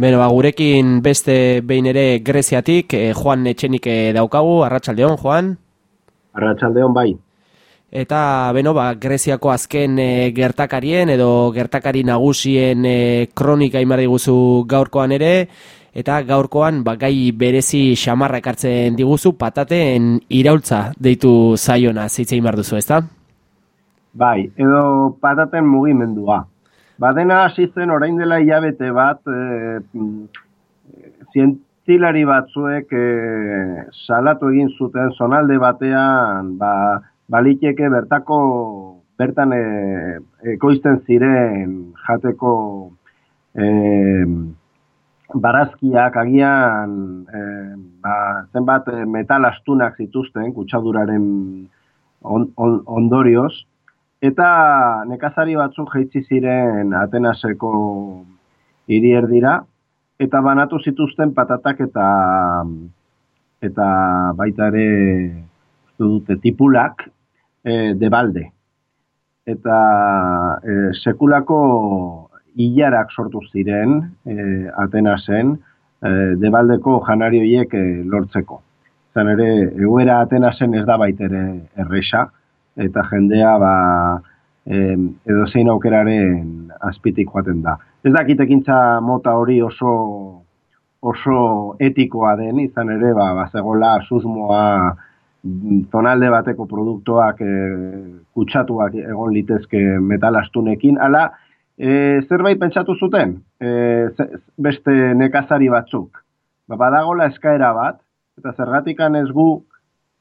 Beno, ba, gurekin beste behin ere Greziatik, eh, Juan Etxenik eh, daukagu, Arratsaldeon Juan. Arratsaldeon bai. Eta, beno, ba, Greziako azken eh, gertakarien edo gertakari nagusien eh, kronika imar diguzu gaurkoan ere, eta gaurkoan ba, gai berezi xamarra ekartzen diguzu pataten iraultza deitu zaiona zitzein behar duzu, ezta? Bai, edo pataten mugimendua. Badena hasi zen orain dela hilabete bat, e, zientzilari batzuek e, salatu egin zuten zonalde batean, ba, baliteke bertako bertan e, ekoizten ziren jateko e, barazkiak agian e, ba, zenbat metal astunak zituzten kutsaduraren on, on, ondorioz, Eta nekazari batzuk jaitsi ziren Atenaseko hiri erdira eta banatu zituzten patatak eta eta baita ere dute tipulak e, debalde. Eta e, sekulako hilarak sortu ziren e, Atenasen e, debaldeko janari horiek e, lortzeko. Zan ere, egoera Atenasen ez da baitere erresa, eta jendea ba, eh, edo zein aukeraren azpitik joaten da. Ez dakit ekintza mota hori oso oso etikoa den, izan ere, ba, bazegola susmoa zonalde bateko produktuak e, kutsatuak egon litezke metalastunekin, ala, e, zerbait pentsatu zuten, e, beste nekazari batzuk. Ba, badagola eskaera bat, eta zergatikan ez gu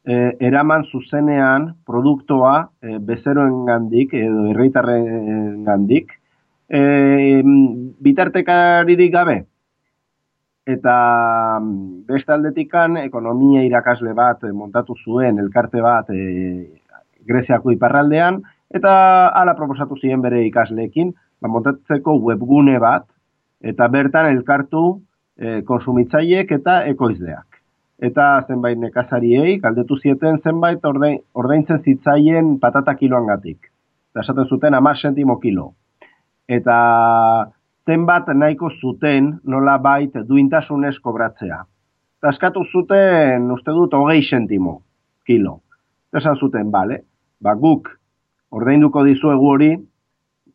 eraman zuzenean produktoa e, bezeroen gandik edo herritarren gandik e, bitartekaririk gabe. Eta beste aldetikan ekonomia irakasle bat montatu zuen elkarte bat e, Greziako iparraldean eta hala proposatu ziren bere ikasleekin ba, montatzeko webgune bat eta bertan elkartu e, konsumitzaileek eta ekoizleak eta zenbait nekazariei galdetu zieten zenbait ordein, ordaintzen zitzaien patata kiloan gatik. Eta esaten zuten ama sentimo kilo. Eta zenbat nahiko zuten nola bait duintasunez kobratzea. Eta eskatu zuten, uste dut, hogei sentimo kilo. Esan zuten, bale, ba guk ordainduko dizuegu hori,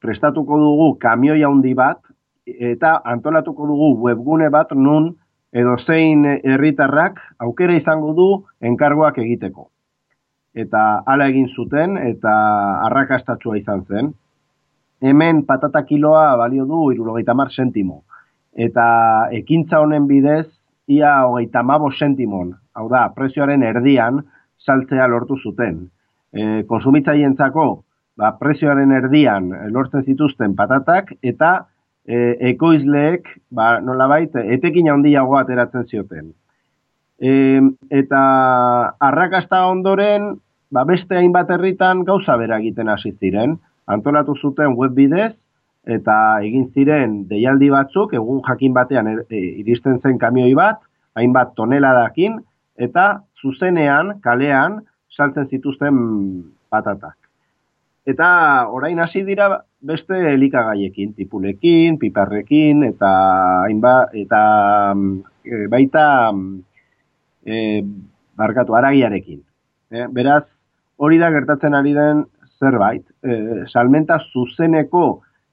prestatuko dugu kamioi handi bat, eta antolatuko dugu webgune bat nun edo zein herritarrak aukera izango du enkargoak egiteko. Eta hala egin zuten eta arrakastatsua izan zen. Hemen patata kiloa balio du 70 sentimo. Eta ekintza honen bidez ia 35 sentimon. Hau da, prezioaren erdian saltzea lortu zuten. E, konsumitzaientzako ba, prezioaren erdian lortzen zituzten patatak eta e, ekoizleek, ba, nolabait, etekin handiagoa ateratzen zioten. E, eta arrakasta ondoren, ba, beste hainbat herritan gauza bera egiten hasi ziren. Antolatu zuten web bidez, eta egin ziren deialdi batzuk, egun jakin batean er, e, iristen zen kamioi bat, hainbat toneladakin, eta zuzenean, kalean, saltzen zituzten patatak. Eta orain hasi dira beste elikagaiekin, tipulekin, piparrekin, eta hainba, eta e, baita e, barkatu, aragiarekin. E, beraz, hori da gertatzen ari den zerbait. E, salmenta zuzeneko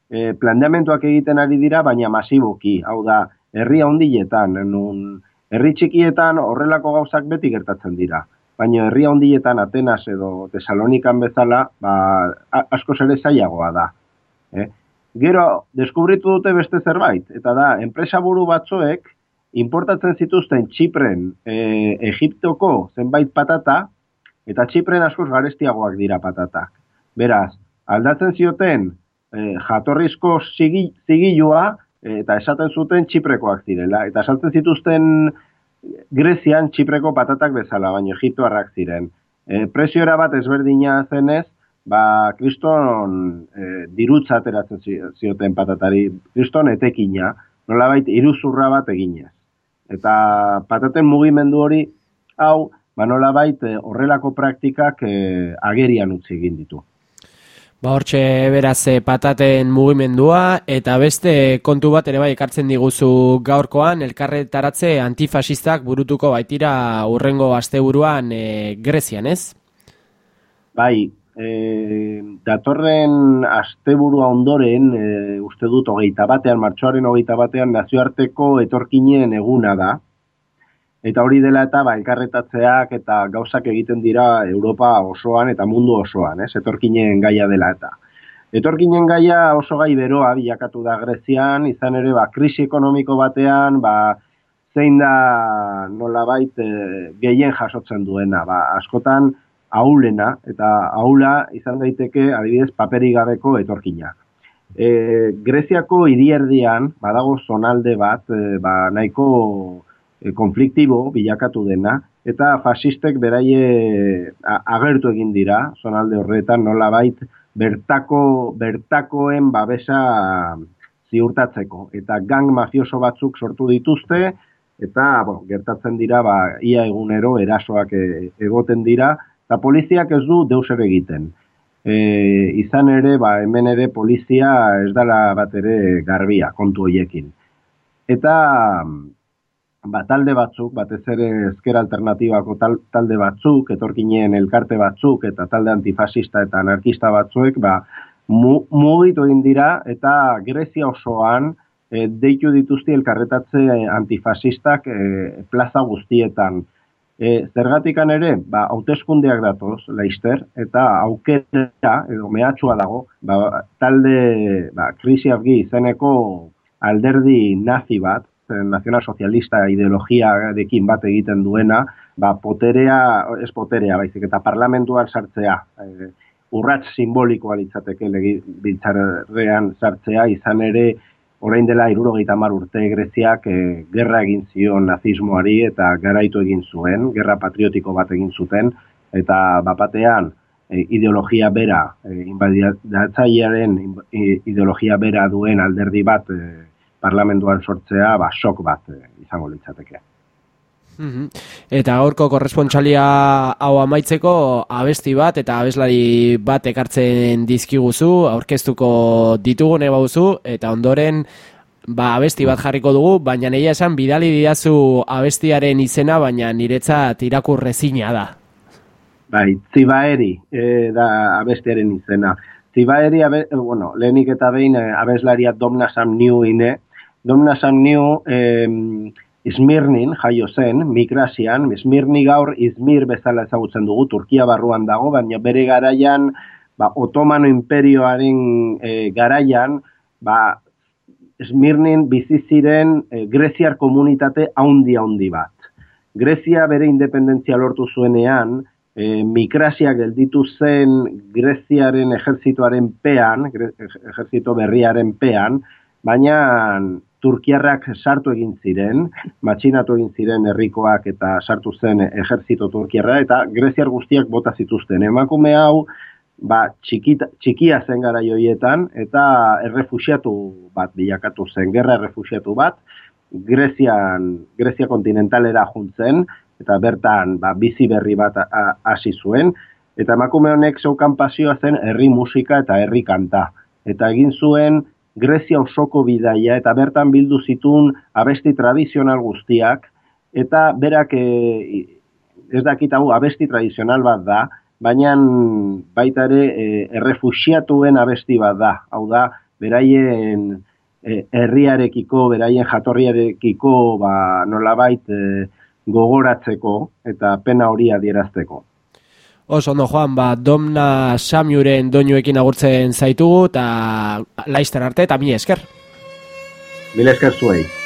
e, planteamentuak egiten ari dira, baina masiboki. Hau da, herri handietan, nun, herri txikietan horrelako gauzak beti gertatzen dira baina herria hondietan Atenas edo Tesalonikan bezala, ba, asko ere zailagoa da. Eh? Gero, deskubritu dute beste zerbait, eta da, enpresa buru batzuek, importatzen zituzten Txipren e, Egiptoko zenbait patata, eta Txipren askoz garestiagoak dira patatak. Beraz, aldatzen zioten e, jatorrizko zigilua, eta esaten zuten Txiprekoak zirela, eta saltzen zituzten Grezian txipreko patatak bezala, baina egiptoarrak ziren. E, presioera bat ezberdina zenez, ba, kriston e, dirutza ateratzen zioten patatari, kriston etekina, nolabait iruzurra bat eginez. Eta pataten mugimendu hori, hau, ba, nolabait e, horrelako praktikak e, agerian utzi egin ditu. Ba hortxe beraz eh, pataten mugimendua eta beste kontu bat ere bai ekartzen diguzu gaurkoan elkarretaratze antifasistak burutuko baitira urrengo asteburuan e, Grezian, ez? Bai, e, datorren asteburua ondoren, e, uste dut hogeita batean, martxoaren hogeita batean nazioarteko etorkinien eguna da, Eta hori dela eta ba, elkarretatzeak eta gauzak egiten dira Europa osoan eta mundu osoan, ez? Etorkinen gaia dela eta. Etorkinen gaia oso gai beroa bilakatu da Grezian, izan ere ba, krisi ekonomiko batean, ba, zein da nolabait e, gehien jasotzen duena, ba, askotan aulena, eta aula izan daiteke adibidez paperi gabeko etorkina. E, Greziako hirierdian badago zonalde bat, e, ba, nahiko e, konfliktibo bilakatu dena, eta fasistek beraie agertu egin dira, zonalde horretan nola bait, bertako, bertakoen babesa ziurtatzeko. Eta gang mafioso batzuk sortu dituzte, eta bo, gertatzen dira, ba, ia egunero erasoak e, egoten dira, eta poliziak ez du deus ere egiten. E, izan ere, ba, hemen ere polizia ez dala bat ere garbia kontu hoiekin. Eta ba, talde batzuk, batez ere ezker alternatibako talde batzuk, etorkinien elkarte batzuk eta talde antifasista eta anarkista batzuek, ba, mugitu egin dira eta Grezia osoan e, deitu dituzti elkarretatze antifasistak e, plaza guztietan. E, zergatikan ere, ba, hauteskundeak datoz, laister, eta aukera, edo mehatxua dago, ba, talde ba, krisi izeneko alderdi nazi bat, nazional sozialista ideologia dekin bat egiten duena, ba, poterea, ez poterea, baizik, eta parlamentuan sartzea, e, urrats simbolikoa litzateke legi biltzarrean sartzea, izan ere, orain dela irurogeita mar urte Greziak e, gerra egin zion nazismoari eta garaitu egin zuen, gerra patriotiko bat egin zuten, eta bapatean e, ideologia bera, e, inbadiatzailearen ideologia bera duen alderdi bat e, parlamentuan sortzea ba, sok bat eh, izango litzateke. Mhm. Eta gaurko korrespontsalia hau amaitzeko abesti bat eta abeslari bat ekartzen dizkiguzu, aurkeztuko ditugune bauzu eta ondoren ba, abesti bat jarriko dugu, baina neia esan bidali didazu abestiaren izena, baina niretzat irakurrezina da. Bai, zibaeri e, da abestiaren izena. Zibaeri, abe, bueno, lehenik eta behin eh, abeslaria domna sam niu ine, Domna san nio eh, Izmirnin jaio zen, Migrasian, Izmirni gaur Izmir bezala ezagutzen dugu, Turkia barruan dago, baina bere garaian, ba, Otomano imperioaren e, garaian, ba, Izmirnin bizi ziren e, Greziar komunitate haundi haundi bat. Grezia bere independentzia lortu zuenean, e, Migrasia gelditu zen Greziaren ejertzituaren pean, ejertzito berriaren pean, baina Turkiarrak sartu egin ziren, matxinatu egin ziren herrikoak eta sartu zen ejertzito Turkiarra, eta Greziar guztiak bota zituzten. Emakume hau, ba, txikita, txikia zen gara joietan, eta errefusiatu bat bilakatu zen, gerra errefusiatu bat, Grezian, Grezia kontinentalera juntzen, eta bertan ba, bizi berri bat hasi zuen, eta emakume honek zeukan pasioa zen herri musika eta herri kanta. Eta egin zuen, Grezia osoko bidaia eta bertan bildu zitun abesti tradizional guztiak eta berak e, ez dakit hau abesti tradizional bat da, baina baita ere e, errefusiatuen abesti bat da. Hau da, beraien e, herriarekiko, beraien jatorriarekiko ba, nolabait e, gogoratzeko eta pena hori adierazteko. Oso ondo joan, ba, domna samiuren doinuekin agurtzen zaitugu, eta laizten arte, eta mi esker. Mil esker zuei.